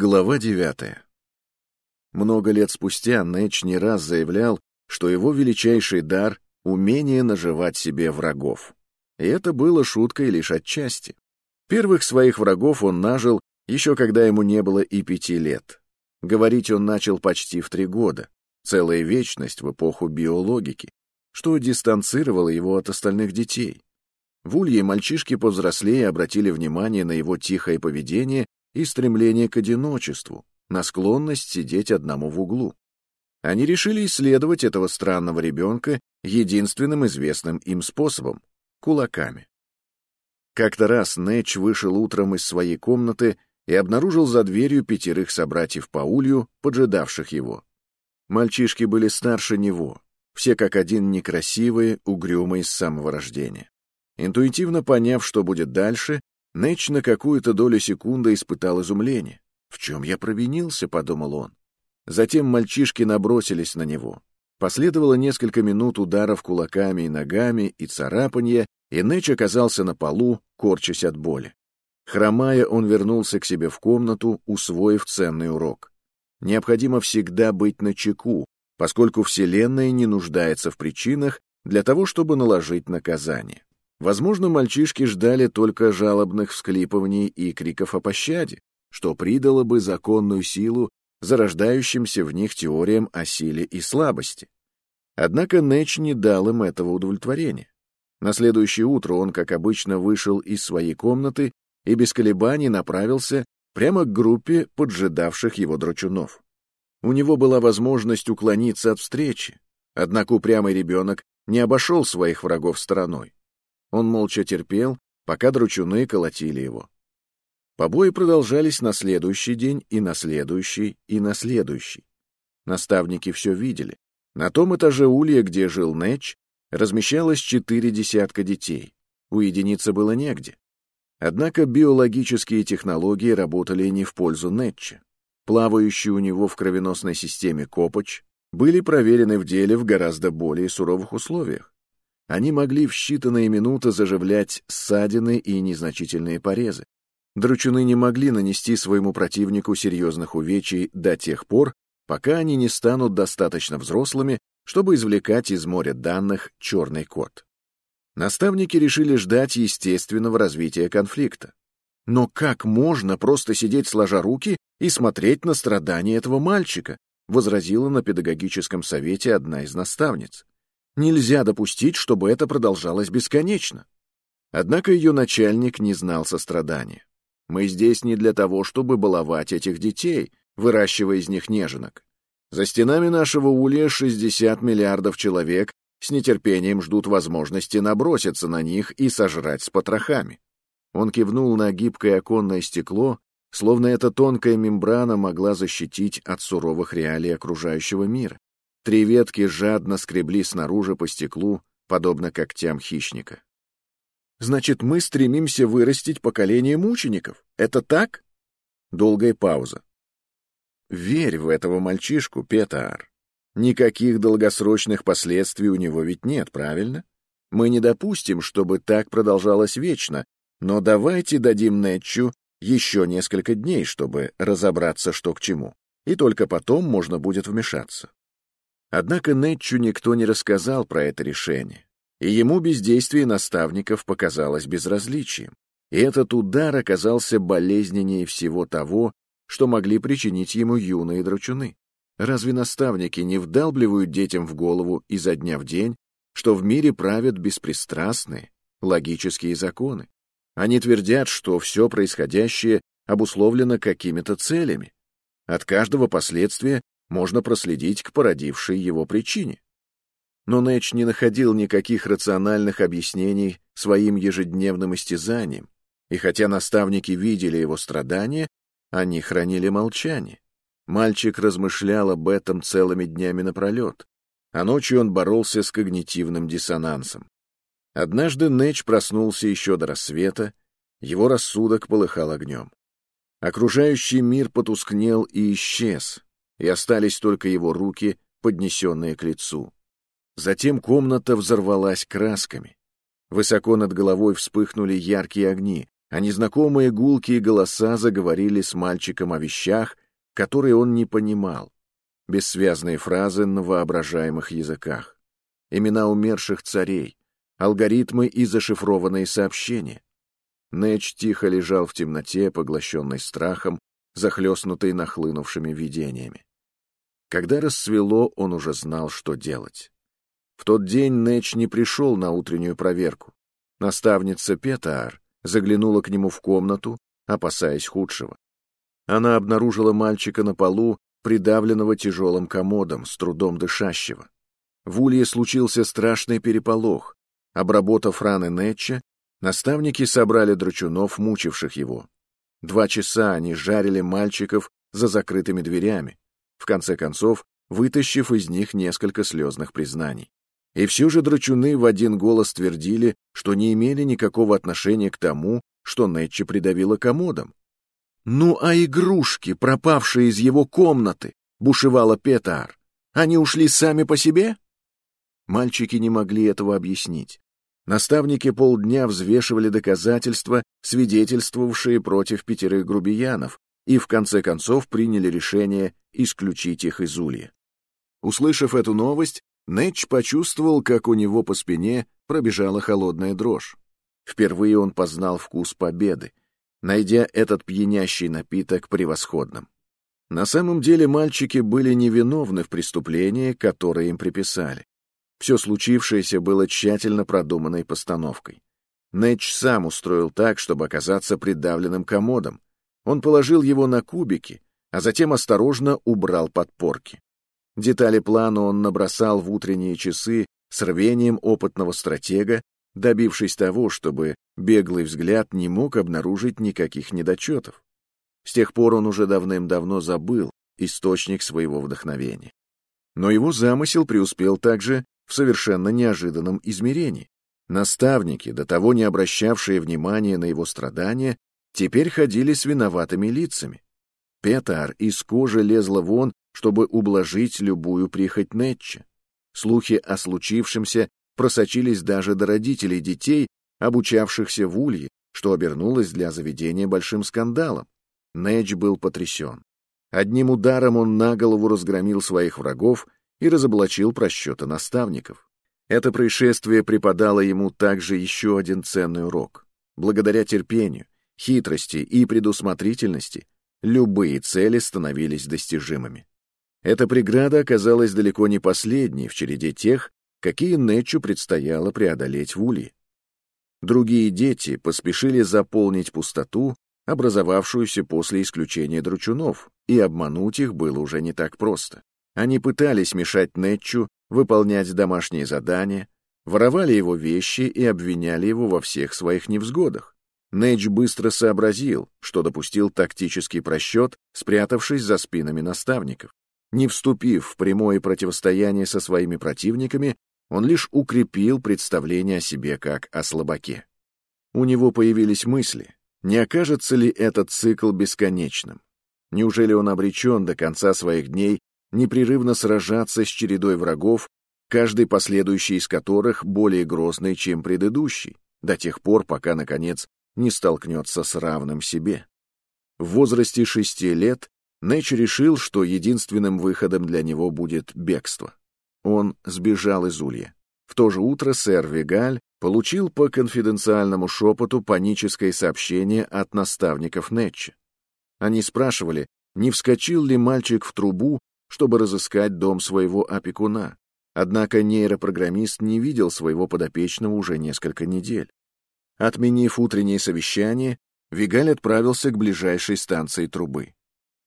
Глава девятая. Много лет спустя Нэч не раз заявлял, что его величайший дар — умение наживать себе врагов. И это было шуткой лишь отчасти. Первых своих врагов он нажил еще когда ему не было и пяти лет. Говорить он начал почти в три года, целая вечность в эпоху биологики, что дистанцировало его от остальных детей. В Улье мальчишки повзрослее обратили внимание на его тихое поведение и стремление к одиночеству, на склонность сидеть одному в углу. Они решили исследовать этого странного ребенка единственным известным им способом — кулаками. Как-то раз Нэч вышел утром из своей комнаты и обнаружил за дверью пятерых собратьев по улью, поджидавших его. Мальчишки были старше него, все как один некрасивые, угрюмые с самого рождения. Интуитивно поняв, что будет дальше, Нэч на какую-то долю секунды испытал изумление. «В чем я провинился?» — подумал он. Затем мальчишки набросились на него. Последовало несколько минут ударов кулаками и ногами и царапанья, и Нэч оказался на полу, корчась от боли. Хромая, он вернулся к себе в комнату, усвоив ценный урок. Необходимо всегда быть начеку, поскольку Вселенная не нуждается в причинах для того, чтобы наложить наказание. Возможно, мальчишки ждали только жалобных всклипываний и криков о пощаде, что придало бы законную силу зарождающимся в них теориям о силе и слабости. Однако Нэч не дал им этого удовлетворения. На следующее утро он, как обычно, вышел из своей комнаты и без колебаний направился прямо к группе поджидавших его драчунов. У него была возможность уклониться от встречи, однако упрямый ребенок не обошел своих врагов стороной. Он молча терпел, пока дручуны колотили его. Побои продолжались на следующий день и на следующий, и на следующий. Наставники все видели. На том этаже улья, где жил Нэч, размещалось четыре десятка детей. Уединиться было негде. Однако биологические технологии работали не в пользу Нэтча. Плавающие у него в кровеносной системе копоч были проверены в деле в гораздо более суровых условиях. Они могли в считанные минуты заживлять ссадины и незначительные порезы. Дручуны не могли нанести своему противнику серьезных увечий до тех пор, пока они не станут достаточно взрослыми, чтобы извлекать из моря данных черный код. Наставники решили ждать естественного развития конфликта. Но как можно просто сидеть сложа руки и смотреть на страдания этого мальчика, возразила на педагогическом совете одна из наставниц. Нельзя допустить, чтобы это продолжалось бесконечно. Однако ее начальник не знал сострадания. Мы здесь не для того, чтобы баловать этих детей, выращивая из них неженок. За стенами нашего улья 60 миллиардов человек с нетерпением ждут возможности наброситься на них и сожрать с потрохами. Он кивнул на гибкое оконное стекло, словно эта тонкая мембрана могла защитить от суровых реалий окружающего мира. Три ветки жадно скребли снаружи по стеклу, подобно когтям хищника. «Значит, мы стремимся вырастить поколение мучеников? Это так?» Долгая пауза. «Верь в этого мальчишку, Петар. Никаких долгосрочных последствий у него ведь нет, правильно? Мы не допустим, чтобы так продолжалось вечно, но давайте дадим Нетчу еще несколько дней, чтобы разобраться, что к чему, и только потом можно будет вмешаться. Однако Нетчу никто не рассказал про это решение, и ему бездействие наставников показалось безразличием. И этот удар оказался болезненнее всего того, что могли причинить ему юные драчуны. Разве наставники не вдалбливают детям в голову изо дня в день, что в мире правят беспристрастные, логические законы? Они твердят, что все происходящее обусловлено какими-то целями. От каждого последствия можно проследить к породившей его причине. Но Нэч не находил никаких рациональных объяснений своим ежедневным истязаниям, и хотя наставники видели его страдания, они хранили молчание. Мальчик размышлял об этом целыми днями напролет, а ночью он боролся с когнитивным диссонансом. Однажды Нэч проснулся еще до рассвета, его рассудок полыхал огнем. Окружающий мир потускнел и исчез, и остались только его руки, поднесенные к лицу. Затем комната взорвалась красками. Высоко над головой вспыхнули яркие огни, а незнакомые гулкие голоса заговорили с мальчиком о вещах, которые он не понимал. Бессвязные фразы на воображаемых языках. Имена умерших царей, алгоритмы и зашифрованные сообщения. Нэч тихо лежал в темноте, поглощенный страхом, захлестнутый нахлынувшими видениями. Когда рассвело, он уже знал, что делать. В тот день Нэч не пришел на утреннюю проверку. Наставница Петаар заглянула к нему в комнату, опасаясь худшего. Она обнаружила мальчика на полу, придавленного тяжелым комодом, с трудом дышащего. В улье случился страшный переполох. Обработав раны Нетча, наставники собрали драчунов, мучивших его. Два часа они жарили мальчиков за закрытыми дверями, в конце концов, вытащив из них несколько слезных признаний. И все же драчуны в один голос твердили, что не имели никакого отношения к тому, что Нетча придавила комодом. «Ну а игрушки, пропавшие из его комнаты?» — бушевала Петар. «Они ушли сами по себе?» Мальчики не могли этого объяснить. Наставники полдня взвешивали доказательства, свидетельствовавшие против пятерых грубиянов, и в конце концов приняли решение исключить их из улья. Услышав эту новость, Нэтч почувствовал, как у него по спине пробежала холодная дрожь. Впервые он познал вкус победы, найдя этот пьянящий напиток превосходным. На самом деле мальчики были невиновны в преступлении, которое им приписали. Все случившееся было тщательно продуманной постановкой. Нэтч сам устроил так, чтобы оказаться придавленным комодом. Он положил его на кубики, а затем осторожно убрал подпорки. Детали плана он набросал в утренние часы с рвением опытного стратега, добившись того, чтобы беглый взгляд не мог обнаружить никаких недочетов. С тех пор он уже давным-давно забыл источник своего вдохновения. Но его замысел преуспел также в совершенно неожиданном измерении. Наставники, до того не обращавшие внимания на его страдания, теперь ходили с виноватыми лицами. Петар из кожи лезла вон чтобы ублажить любую прихоть Нетча. Слухи о случившемся просочились даже до родителей детей, обучавшихся в Улье, что обернулось для заведения большим скандалом. Нэтч был потрясен. Одним ударом он на голову разгромил своих врагов и разоблачил просчеты наставников. Это происшествие преподало ему также еще один ценный урок. Благодаря терпению, хитрости и предусмотрительности любые цели становились достижимыми. Эта преграда оказалась далеко не последней в череде тех, какие Нетчу предстояло преодолеть в Улье. Другие дети поспешили заполнить пустоту, образовавшуюся после исключения дручунов, и обмануть их было уже не так просто. Они пытались мешать Нетчу выполнять домашние задания, воровали его вещи и обвиняли его во всех своих невзгодах. Нэтч быстро сообразил, что допустил тактический просчет, спрятавшись за спинами наставников. Не вступив в прямое противостояние со своими противниками, он лишь укрепил представление о себе как о слабаке. У него появились мысли, не окажется ли этот цикл бесконечным? Неужели он обречен до конца своих дней непрерывно сражаться с чередой врагов, каждый последующий из которых более грозный, чем предыдущий, до тех пор, пока, наконец, не столкнется с равным себе? В возрасте шести лет Нэч решил, что единственным выходом для него будет бегство. Он сбежал из Улья. В то же утро сэр Вигаль получил по конфиденциальному шепоту паническое сообщение от наставников Нэтча. Они спрашивали, не вскочил ли мальчик в трубу, чтобы разыскать дом своего опекуна. Однако нейропрограммист не видел своего подопечного уже несколько недель. Отменив утреннее совещание, Вигаль отправился к ближайшей станции трубы.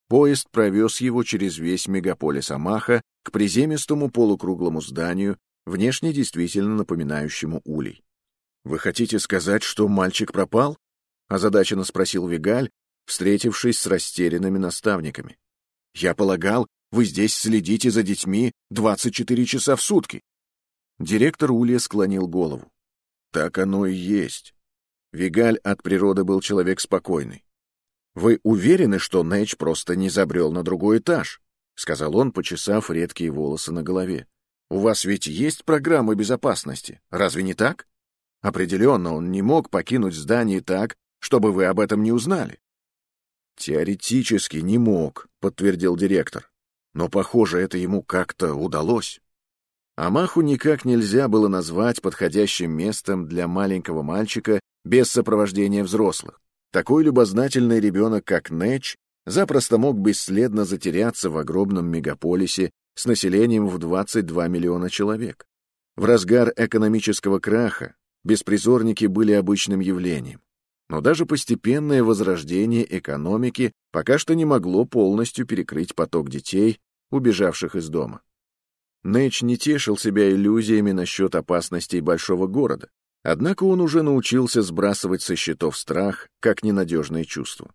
Поезд провез его через весь мегаполис Амаха к приземистому полукруглому зданию, внешне действительно напоминающему улей. «Вы хотите сказать, что мальчик пропал?» — озадаченно спросил Вигаль, встретившись с растерянными наставниками. «Я полагал, вы здесь следите за детьми 24 часа в сутки». Директор Улья склонил голову. «Так оно и есть». Вигаль от природы был человек спокойный. «Вы уверены, что Нэч просто не забрел на другой этаж?» — сказал он, почесав редкие волосы на голове. «У вас ведь есть программа безопасности, разве не так?» Определенно, он не мог покинуть здание так, чтобы вы об этом не узнали. Теоретически не мог, подтвердил директор. Но, похоже, это ему как-то удалось. Амаху никак нельзя было назвать подходящим местом для маленького мальчика без сопровождения взрослых. Такой любознательный ребенок, как Нэч, запросто мог бесследно затеряться в огромном мегаполисе с населением в 22 миллиона человек. В разгар экономического краха беспризорники были обычным явлением. Но даже постепенное возрождение экономики пока что не могло полностью перекрыть поток детей, убежавших из дома. Нэч не тешил себя иллюзиями насчет опасностей большого города, однако он уже научился сбрасывать со счетов страх как ненадежное чувство.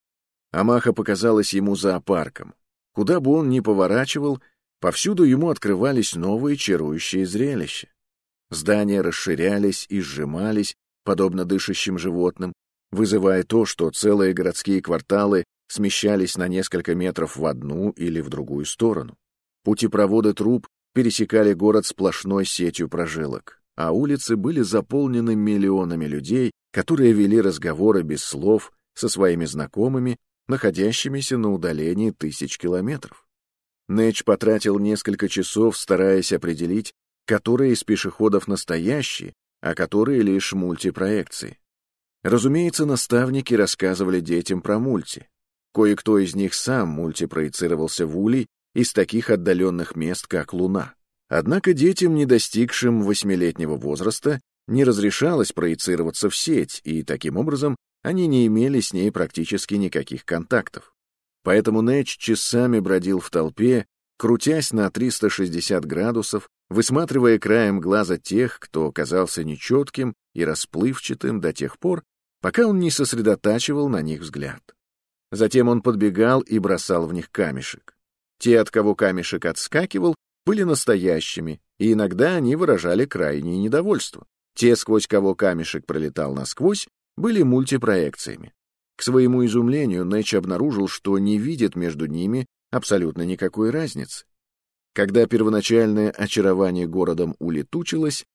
Амаха показалась ему зоопарком. Куда бы он ни поворачивал, повсюду ему открывались новые чарующие зрелища. Здания расширялись и сжимались, подобно дышащим животным, вызывая то, что целые городские кварталы смещались на несколько метров в одну или в другую сторону. Путепроводы труб пересекали город сплошной сетью прожилок, а улицы были заполнены миллионами людей, которые вели разговоры без слов со своими знакомыми, находящимися на удалении тысяч километров. Нэч потратил несколько часов, стараясь определить, которые из пешеходов настоящие, а которые лишь мультипроекции. Разумеется, наставники рассказывали детям про мульти. Кое-кто из них сам мультипроецировался в улей из таких отдаленных мест, как Луна. Однако детям, не достигшим восьмилетнего возраста, не разрешалось проецироваться в сеть, и таким образом они не имели с ней практически никаких контактов. Поэтому Нэч часами бродил в толпе, крутясь на 360 градусов, высматривая краем глаза тех, кто казался нечетким и расплывчатым до тех пор, пока он не сосредотачивал на них взгляд. Затем он подбегал и бросал в них камешек. Те, от кого камешек отскакивал, были настоящими, и иногда они выражали крайнее недовольство. Те, сквозь кого камешек пролетал насквозь, были мультипроекциями. К своему изумлению Нэч обнаружил, что не видит между ними абсолютно никакой разницы. Когда первоначальное очарование городом улетучилось,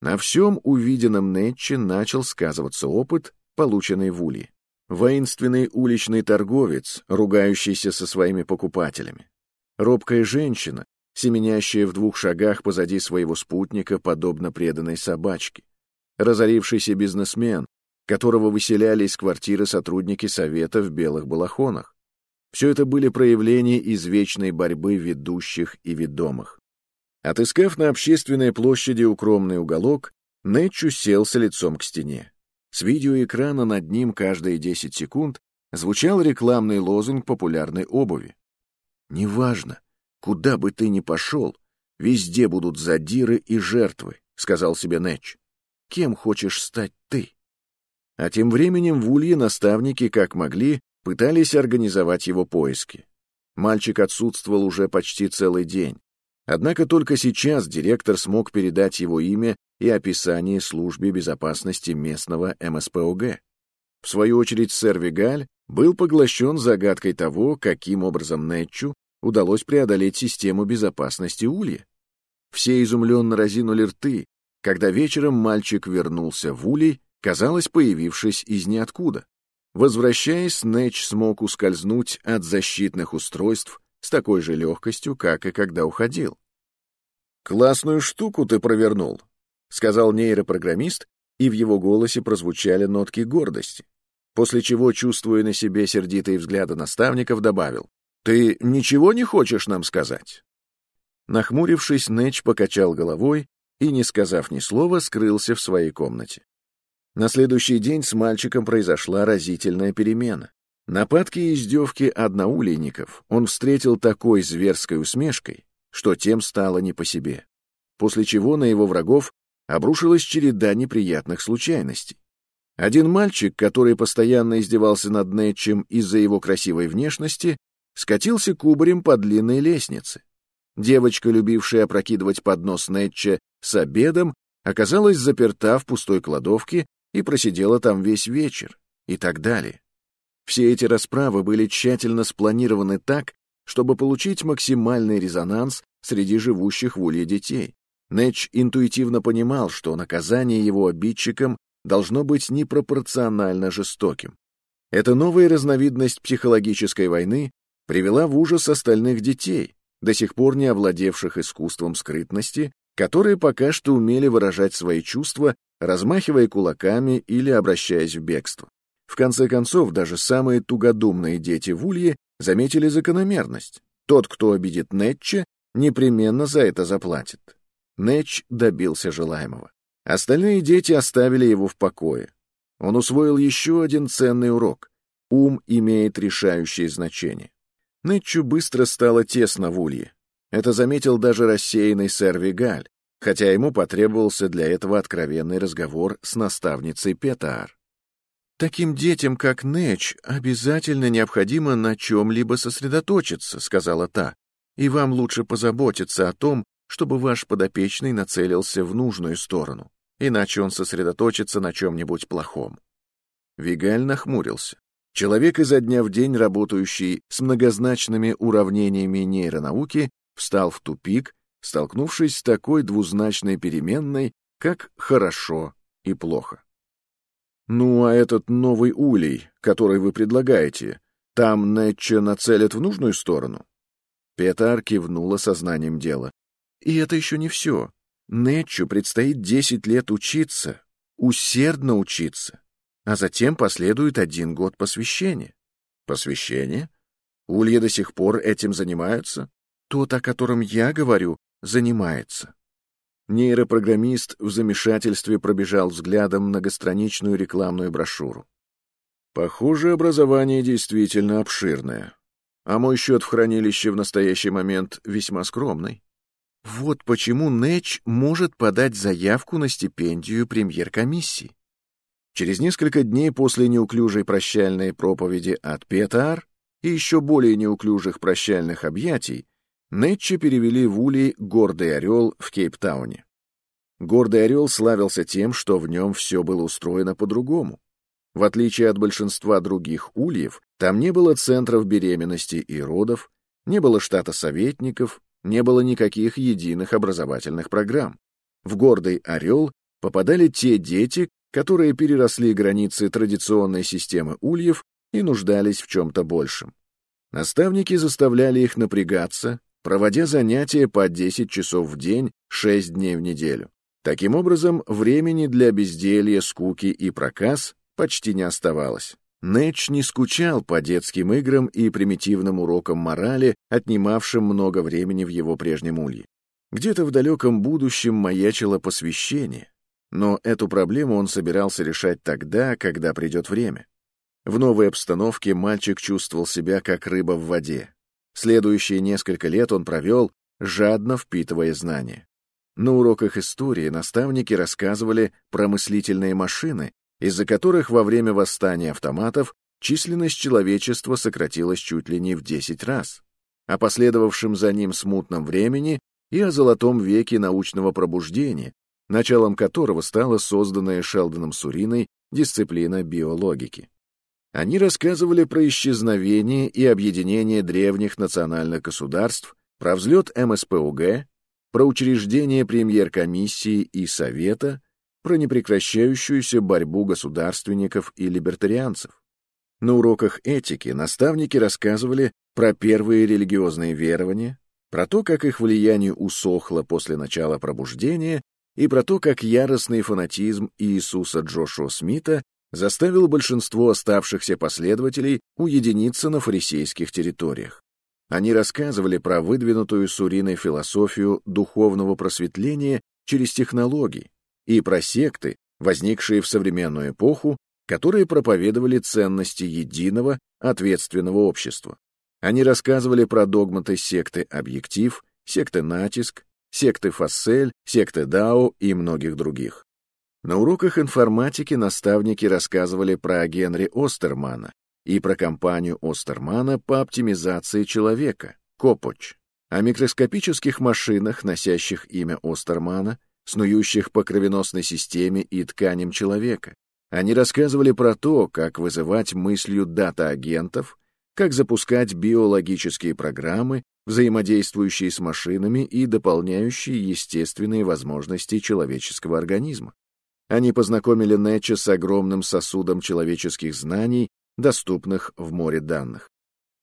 на всем увиденном Нэтче начал сказываться опыт, полученный в Улье. Воинственный уличный торговец, ругающийся со своими покупателями. Робкая женщина, семенящая в двух шагах позади своего спутника, подобно преданной собачке. Разорившийся бизнесмен, которого выселяли из квартиры сотрудники совета в белых балахонах. Все это были проявления извечной борьбы ведущих и ведомых. Отыскав на общественной площади укромный уголок, Нэтч уселся лицом к стене. С видеоэкрана над ним каждые 10 секунд звучал рекламный лозунг популярной обуви. «Неважно, куда бы ты ни пошел, везде будут задиры и жертвы», — сказал себе Нэтч. «Кем хочешь стать ты?» А тем временем в Улье наставники, как могли, пытались организовать его поиски. Мальчик отсутствовал уже почти целый день. Однако только сейчас директор смог передать его имя и описание службе безопасности местного МСПОГ. В свою очередь сэр Вигаль был поглощен загадкой того, каким образом Нетчу удалось преодолеть систему безопасности Улья. Все изумленно разинули рты, когда вечером мальчик вернулся в Улей, казалось, появившись из ниоткуда. Возвращаясь, Нэч смог ускользнуть от защитных устройств с такой же легкостью, как и когда уходил. «Классную штуку ты провернул», — сказал нейропрограммист, и в его голосе прозвучали нотки гордости после чего, чувствуя на себе сердитые взгляды наставников, добавил, «Ты ничего не хочешь нам сказать?» Нахмурившись, Нэч покачал головой и, не сказав ни слова, скрылся в своей комнате. На следующий день с мальчиком произошла разительная перемена. Нападки и издевки одноулейников он встретил такой зверской усмешкой, что тем стало не по себе, после чего на его врагов обрушилась череда неприятных случайностей. Один мальчик, который постоянно издевался над Нэтчем из-за его красивой внешности, скатился кубарем по длинной лестнице. Девочка, любившая опрокидывать поднос Нэтча с обедом, оказалась заперта в пустой кладовке и просидела там весь вечер, и так далее. Все эти расправы были тщательно спланированы так, чтобы получить максимальный резонанс среди живущих в улье детей. Нэтч интуитивно понимал, что наказание его обидчикам должно быть непропорционально жестоким. Эта новая разновидность психологической войны привела в ужас остальных детей, до сих пор не овладевших искусством скрытности, которые пока что умели выражать свои чувства, размахивая кулаками или обращаясь в бегство. В конце концов, даже самые тугодумные дети в Улье заметили закономерность. Тот, кто обидит Нетча, непременно за это заплатит. Нетч добился желаемого. Остальные дети оставили его в покое. Он усвоил еще один ценный урок. Ум имеет решающее значение. Нетчу быстро стало тесно в улье. Это заметил даже рассеянный сэр Вигаль, хотя ему потребовался для этого откровенный разговор с наставницей Петаар. «Таким детям, как Нэч, обязательно необходимо на чем-либо сосредоточиться», — сказала та, «и вам лучше позаботиться о том, чтобы ваш подопечный нацелился в нужную сторону, иначе он сосредоточится на чем-нибудь плохом». Вигаль нахмурился. Человек изо дня в день, работающий с многозначными уравнениями нейронауки, встал в тупик, столкнувшись с такой двузначной переменной, как «хорошо» и «плохо». «Ну, а этот новый улей, который вы предлагаете, там Нетча нацелят в нужную сторону?» Петар кивнула сознанием дела. «И это еще не все. Нетчу предстоит десять лет учиться, усердно учиться, а затем последует один год посвящения». «Посвящение? Улья до сих пор этим занимаются?» «Тот, о котором я говорю, занимается. Нейропрограммист в замешательстве пробежал взглядом многостраничную рекламную брошюру. Похоже, образование действительно обширное. А мой счет в хранилище в настоящий момент весьма скромный. Вот почему Нэч может подать заявку на стипендию премьер-комиссии. Через несколько дней после неуклюжей прощальной проповеди от Петар и еще более неуклюжих прощальных объятий Нетча перевели в улей «Гордый орел» в Кейптауне. «Гордый орел» славился тем, что в нем все было устроено по-другому. В отличие от большинства других ульев, там не было центров беременности и родов, не было штата советников, не было никаких единых образовательных программ. В «Гордый орел» попадали те дети, которые переросли границы традиционной системы ульев и нуждались в чем-то большем. Наставники заставляли их напрягаться, проводя занятия по 10 часов в день, 6 дней в неделю. Таким образом, времени для безделья, скуки и проказ почти не оставалось. Нэтч не скучал по детским играм и примитивным урокам морали, отнимавшим много времени в его прежнем улье. Где-то в далеком будущем маячило посвящение, но эту проблему он собирался решать тогда, когда придет время. В новой обстановке мальчик чувствовал себя как рыба в воде. Следующие несколько лет он провел, жадно впитывая знания. На уроках истории наставники рассказывали про мыслительные машины, из-за которых во время восстания автоматов численность человечества сократилась чуть ли не в 10 раз. О последовавшем за ним смутном времени и о золотом веке научного пробуждения, началом которого стала созданная Шелдоном Суриной дисциплина биологики. Они рассказывали про исчезновение и объединение древних национальных государств, про взлет МСПУГ, про учреждение премьер-комиссии и Совета, про непрекращающуюся борьбу государственников и либертарианцев. На уроках этики наставники рассказывали про первые религиозные верования, про то, как их влияние усохло после начала пробуждения, и про то, как яростный фанатизм Иисуса Джошуа Смита заставил большинство оставшихся последователей уединиться на фарисейских территориях. Они рассказывали про выдвинутую Суриной философию духовного просветления через технологии и про секты, возникшие в современную эпоху, которые проповедовали ценности единого, ответственного общества. Они рассказывали про догматы секты «Объектив», секты «Натиск», секты «Фассель», секты «Дао» и многих других. На уроках информатики наставники рассказывали про Генри Остермана и про компанию Остермана по оптимизации человека, Копоч, о микроскопических машинах, носящих имя Остермана, снующих по кровеносной системе и тканям человека. Они рассказывали про то, как вызывать мыслью дата-агентов, как запускать биологические программы, взаимодействующие с машинами и дополняющие естественные возможности человеческого организма. Они познакомили Нэтча с огромным сосудом человеческих знаний доступных в море данных.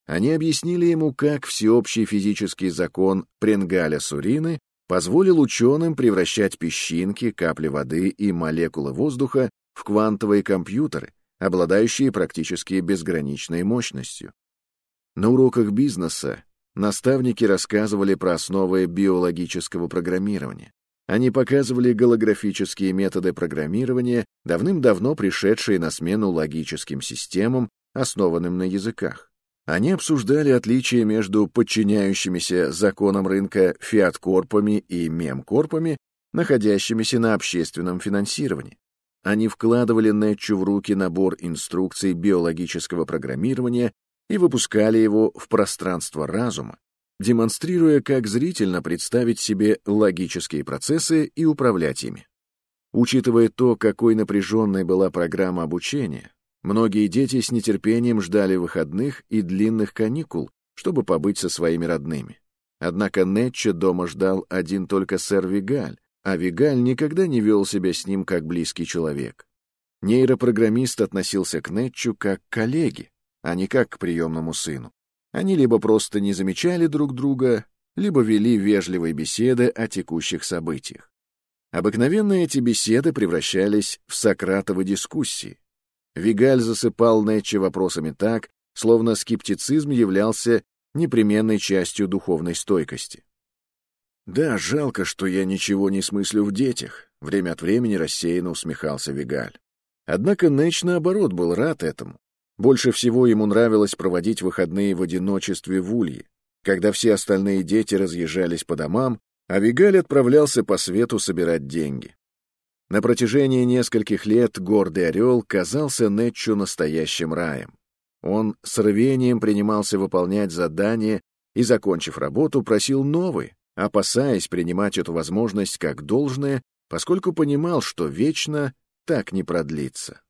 Они объяснили ему, как всеобщий физический закон Пренгаля-Сурины позволил ученым превращать песчинки, капли воды и молекулы воздуха в квантовые компьютеры, обладающие практически безграничной мощностью. На уроках бизнеса наставники рассказывали про основы биологического программирования. Они показывали голографические методы программирования, давным-давно пришедшие на смену логическим системам, основанным на языках. Они обсуждали отличия между подчиняющимися законам рынка фиат-корпами и мем-корпами, находящимися на общественном финансировании. Они вкладывали Нетчу в руки набор инструкций биологического программирования и выпускали его в пространство разума, демонстрируя, как зрительно представить себе логические процессы и управлять ими. Учитывая то, какой напряженной была программа обучения, многие дети с нетерпением ждали выходных и длинных каникул, чтобы побыть со своими родными. Однако Нетча дома ждал один только сэр Вигаль, а Вигаль никогда не вел себя с ним как близкий человек. Нейропрограммист относился к Нетчу как к коллеге, а не как к приемному сыну. Они либо просто не замечали друг друга, либо вели вежливые беседы о текущих событиях. Обыкновенно эти беседы превращались в сократовы дискуссии. Вигаль засыпал Нетча вопросами так, словно скептицизм являлся непременной частью духовной стойкости. «Да, жалко, что я ничего не смыслю в детях», — время от времени рассеянно усмехался Вигаль. Однако Нэч, наоборот, был рад этому. Больше всего ему нравилось проводить выходные в одиночестве в Улье, когда все остальные дети разъезжались по домам, а Вигаль отправлялся по свету собирать деньги. На протяжении нескольких лет гордый орел казался Нетчу настоящим раем. Он с рвением принимался выполнять задания и, закончив работу, просил новые, опасаясь принимать эту возможность как должное, поскольку понимал, что вечно так не продлится.